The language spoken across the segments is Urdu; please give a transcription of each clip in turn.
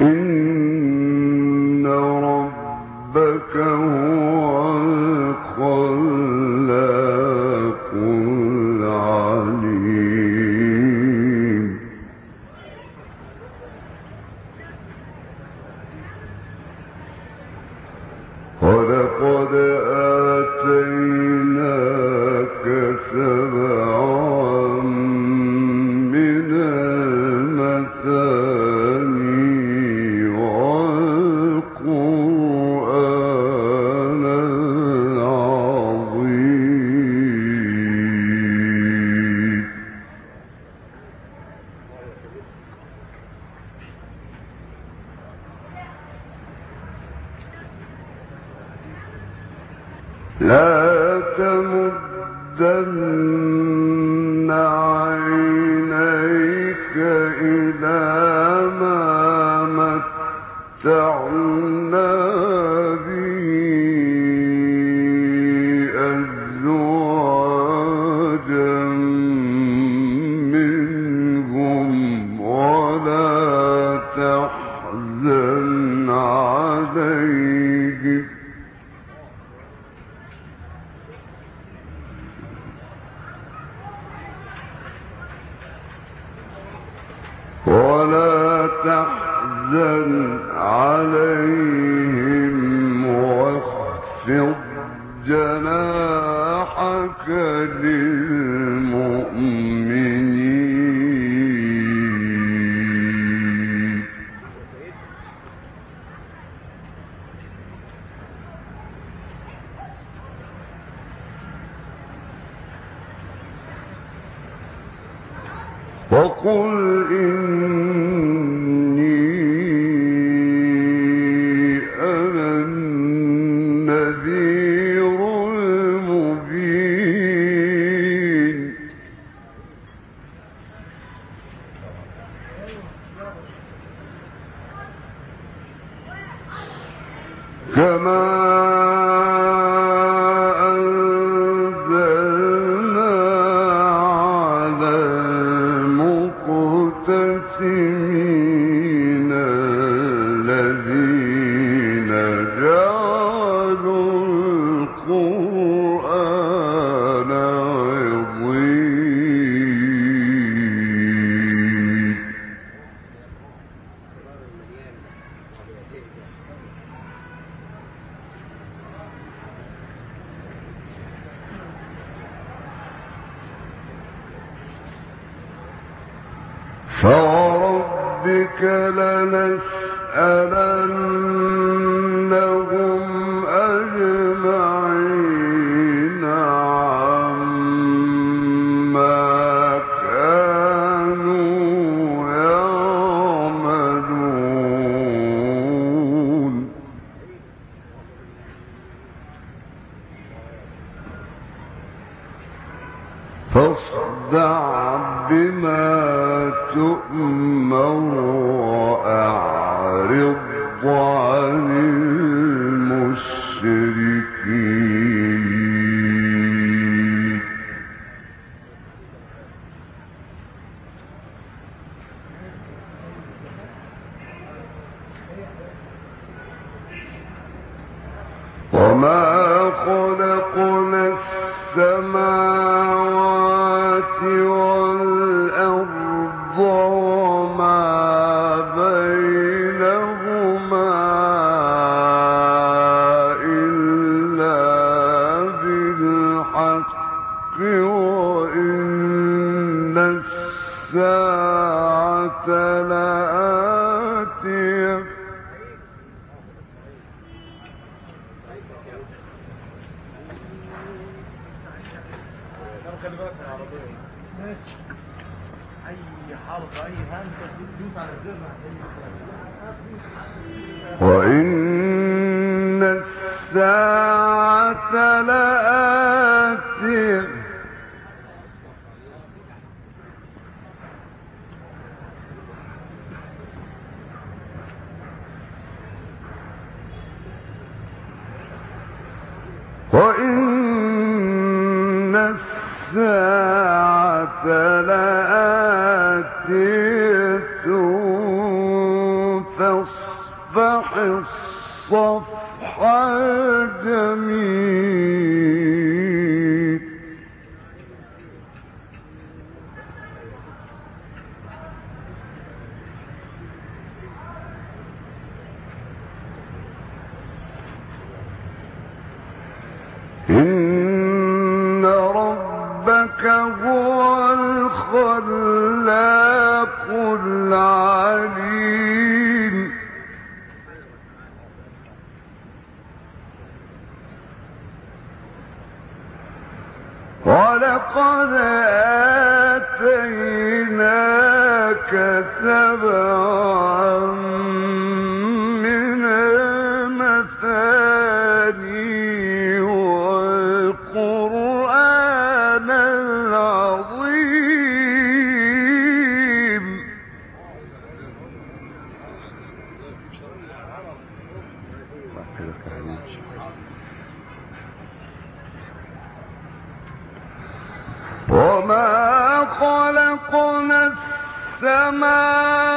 إن تحزن عليهم واخفض جناحك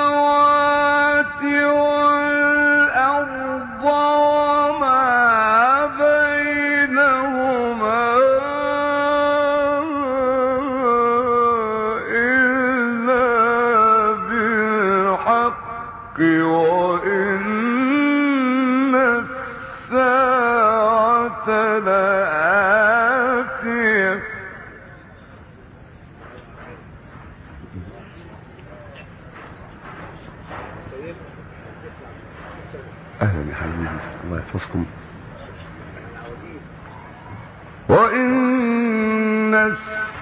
السماوات والأرض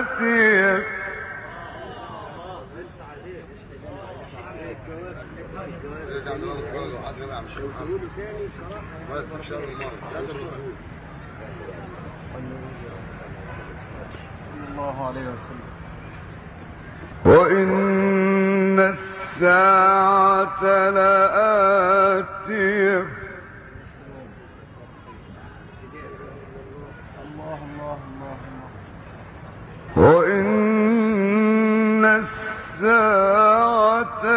آتيك وإن الساعة لآتيه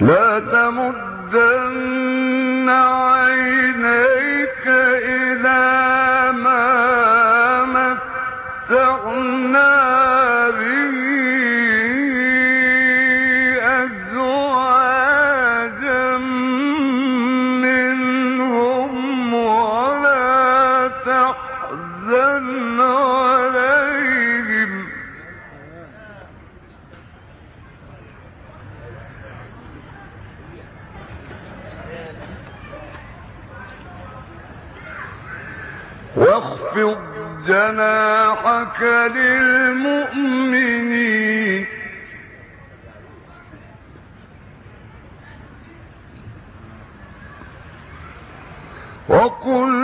لا تمدن عينيك جناحك للمؤمنين وقل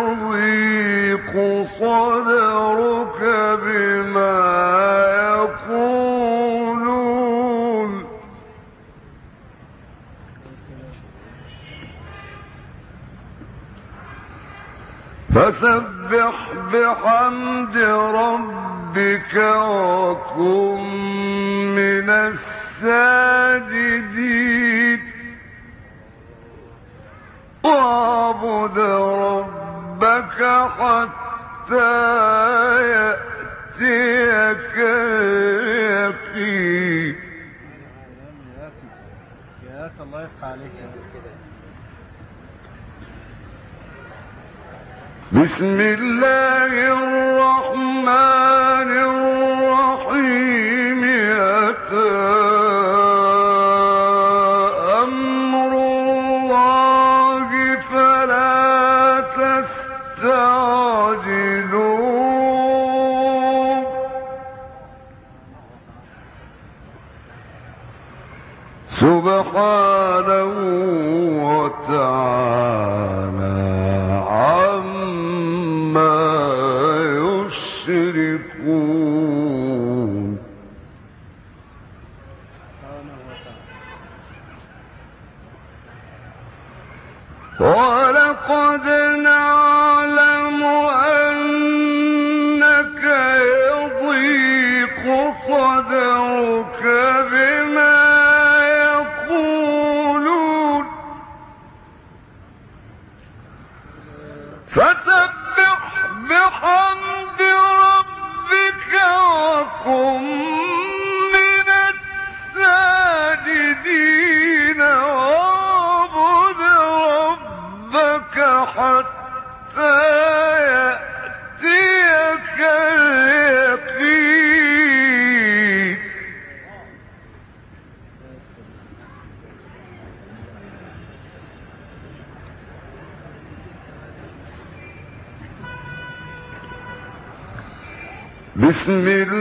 فسبح بحمد ربك وكن من الساجدين. واعبد ربك حتى يأتيك اليقين. يا الله يفتح عليك بسم الله الرحمن الرحيم. أتى أمر الله فلا تستعجلوا. سبحانه بسم الله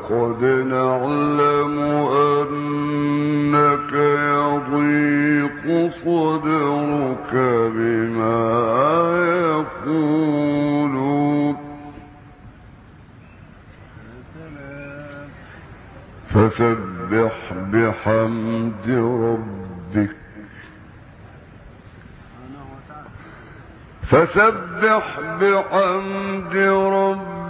لقد نعلم أنك يضيق صدرك بما يقولون فسبح بحمد ربك فسبح بحمد ربك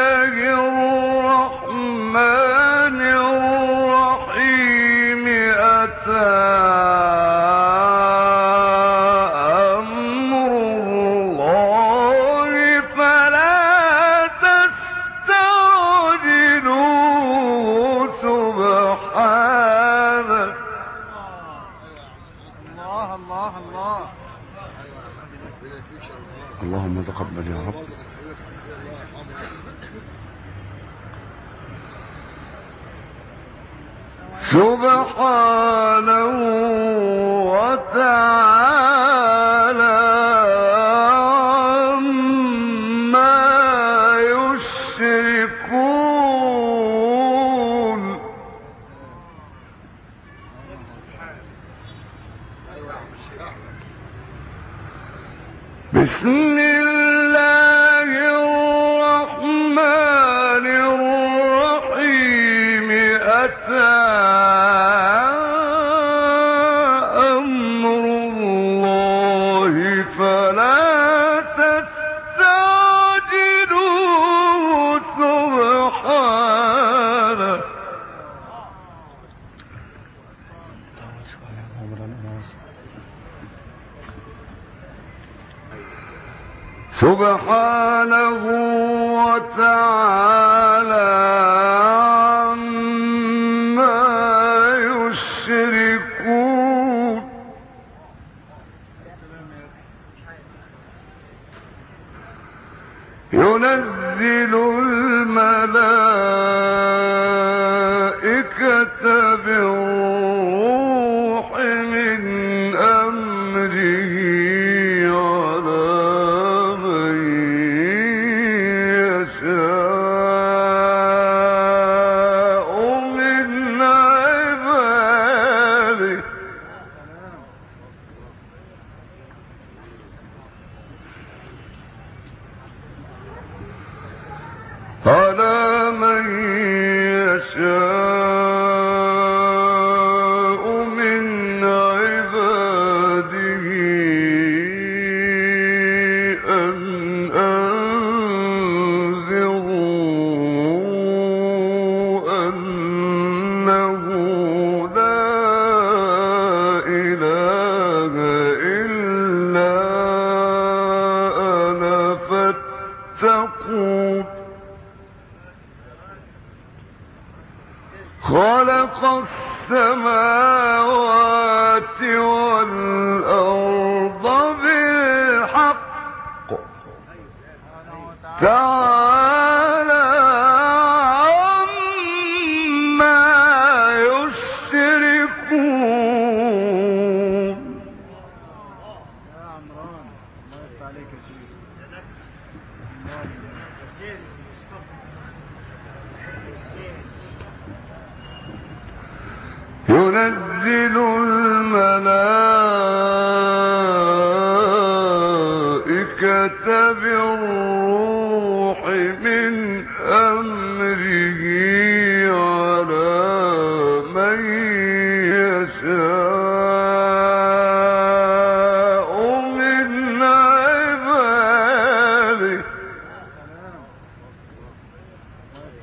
حتى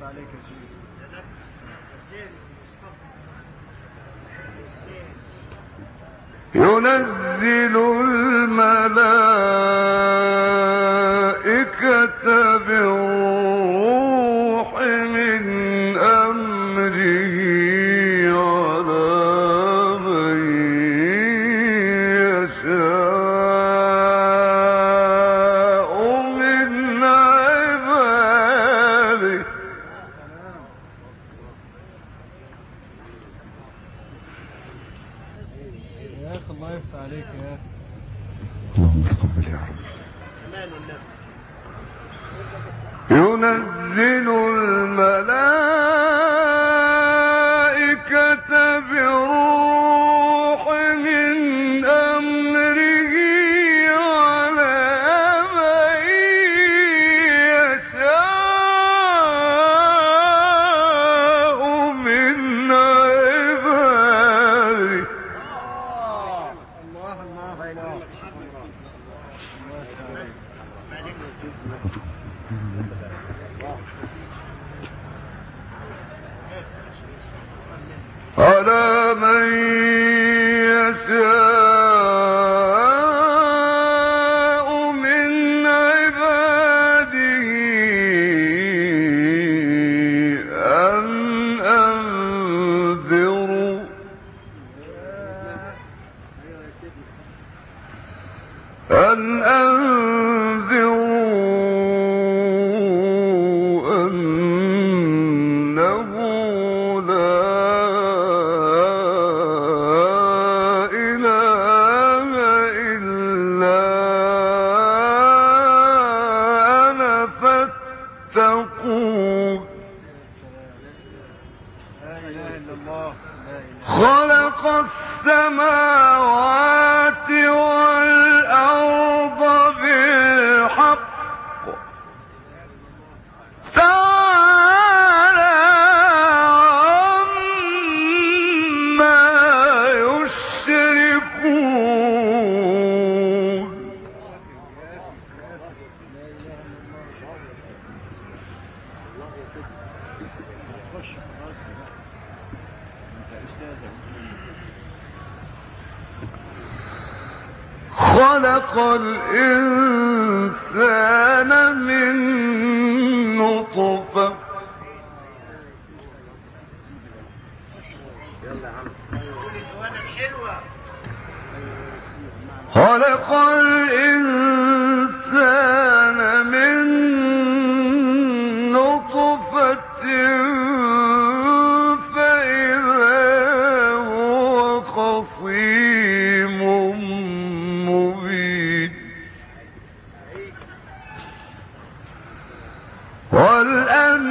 عليه ينزل الملائكة من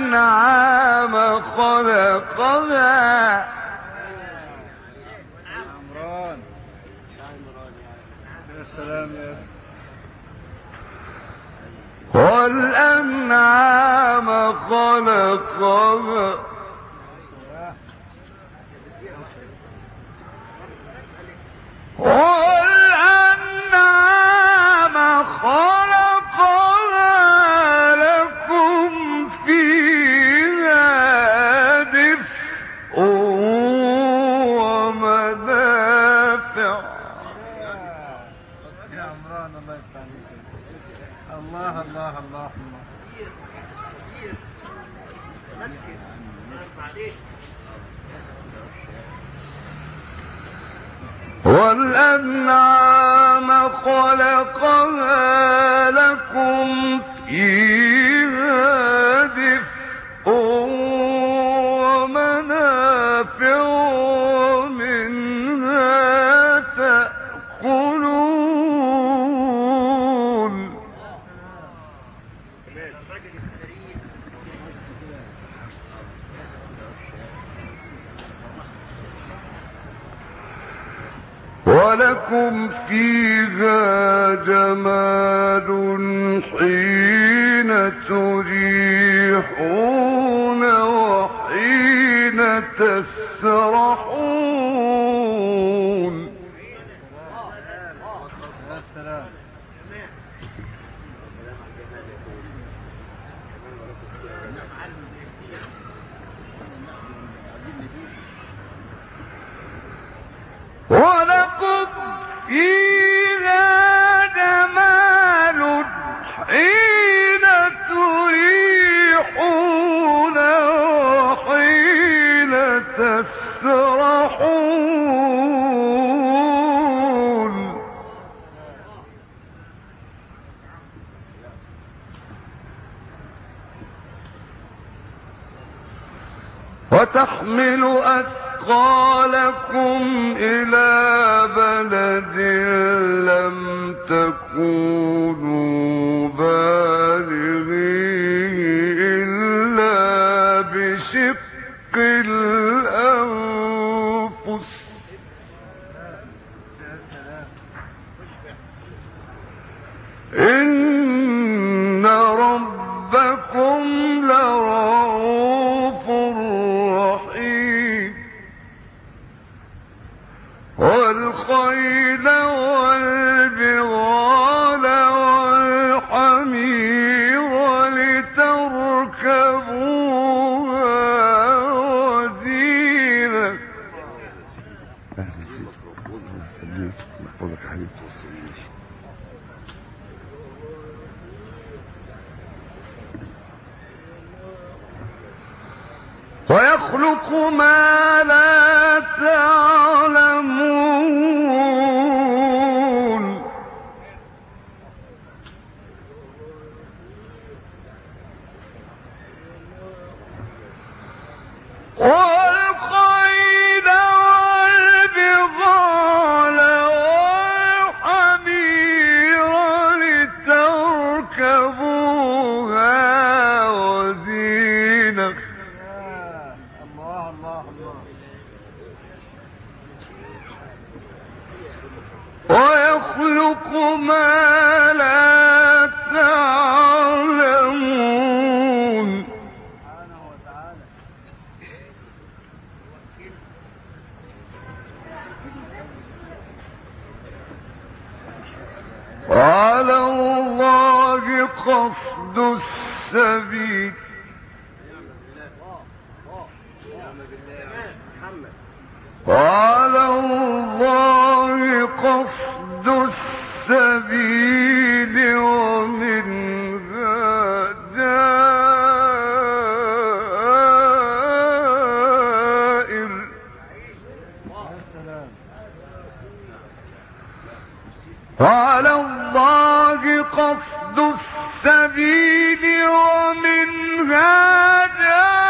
الأنعام خلقها. والأنعام خلقها. الأنعام خلقها لكم فيه لكم فيها جمال حين تريحون وحين تسرحون وتحمل أثقالكم إلى بلد لم تكونوا ويخلق ما لا تعلم وعلى الله قصد السبيل ومنها جاهل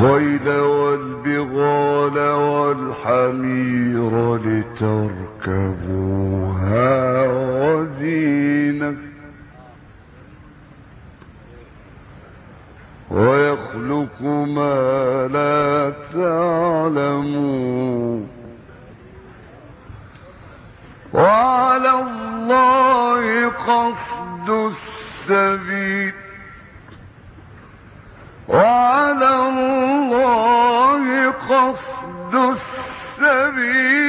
والخيل والبغال والحمير لتركبوها وزينة ويخلق ما لا تعلمون وعلى الله قصد السبيل وعلى قصد السبيل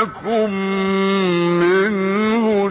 لكم منه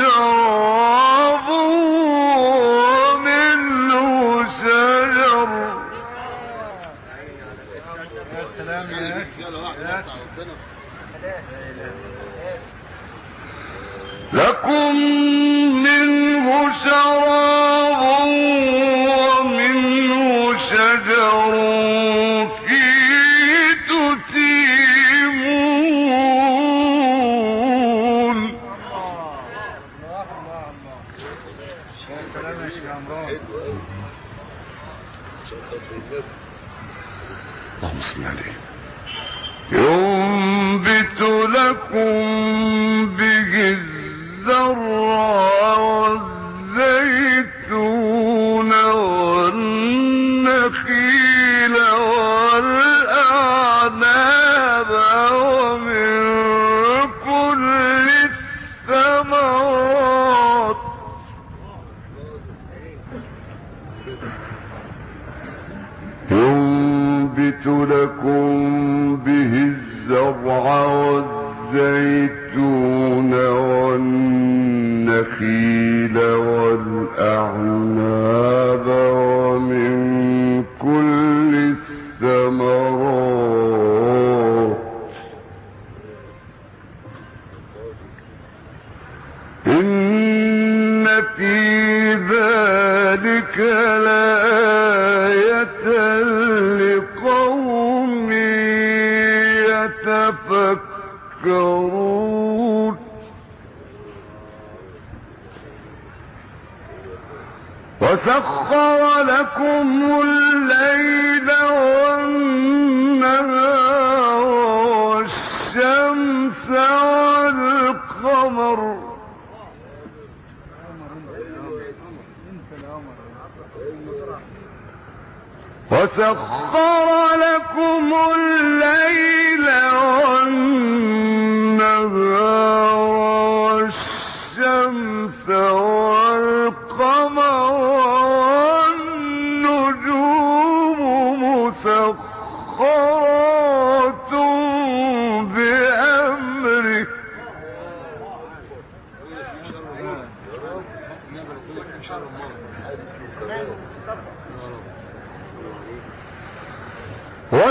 يدعو ذلك لآية لقوم يتفكرون. وسخر لكم الليل والنهار والشمس والقمر. وسخر لكم الليل والنهار والشمس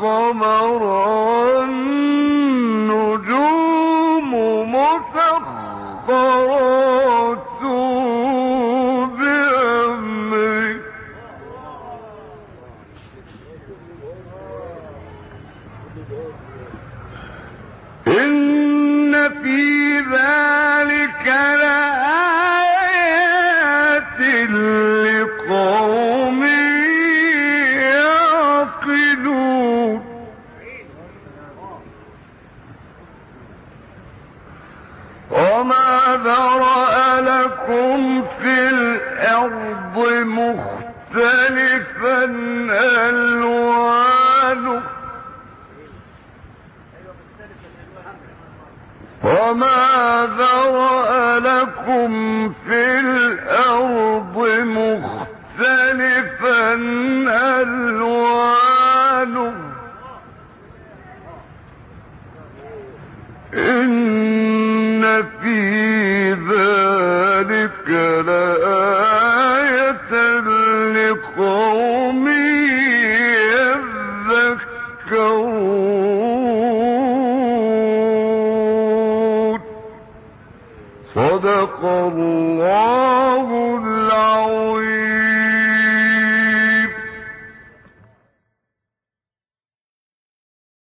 قوم